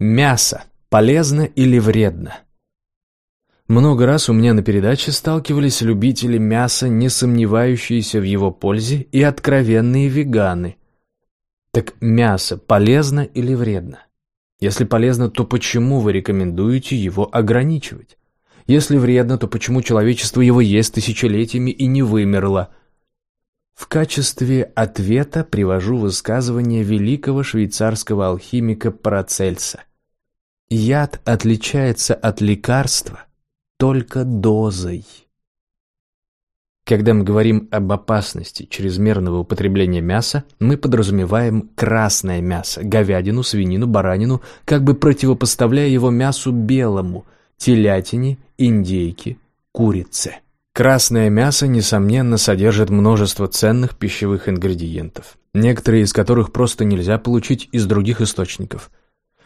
Мясо. Полезно или вредно? Много раз у меня на передаче сталкивались любители мяса, не сомневающиеся в его пользе, и откровенные веганы. Так мясо полезно или вредно? Если полезно, то почему вы рекомендуете его ограничивать? Если вредно, то почему человечество его ест тысячелетиями и не вымерло? В качестве ответа привожу высказывание великого швейцарского алхимика Парацельса. Яд отличается от лекарства только дозой. Когда мы говорим об опасности чрезмерного употребления мяса, мы подразумеваем красное мясо, говядину, свинину, баранину, как бы противопоставляя его мясу белому, телятине, индейке, курице. Красное мясо, несомненно, содержит множество ценных пищевых ингредиентов, некоторые из которых просто нельзя получить из других источников.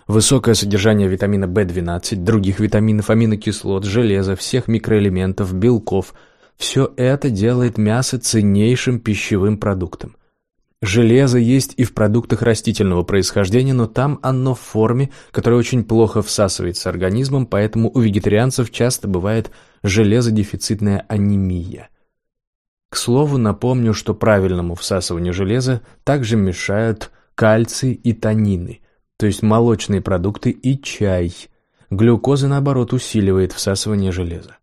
Высокое содержание витамина В12, других витаминов, аминокислот, железа, всех микроэлементов, белков – все это делает мясо ценнейшим пищевым продуктом. Железо есть и в продуктах растительного происхождения, но там оно в форме, которая очень плохо всасывается организмом, поэтому у вегетарианцев часто бывает железодефицитная анемия. К слову, напомню, что правильному всасыванию железа также мешают кальций и танины, то есть молочные продукты и чай. Глюкоза, наоборот, усиливает всасывание железа.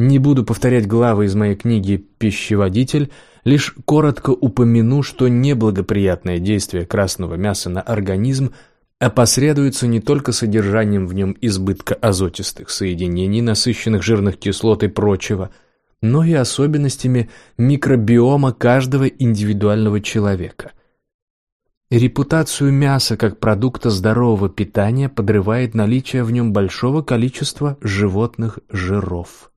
Не буду повторять главы из моей книги «Пищеводитель», лишь коротко упомяну, что неблагоприятное действие красного мяса на организм опосредуется не только содержанием в нем избытка азотистых соединений, насыщенных жирных кислот и прочего, но и особенностями микробиома каждого индивидуального человека. Репутацию мяса как продукта здорового питания подрывает наличие в нем большого количества животных жиров.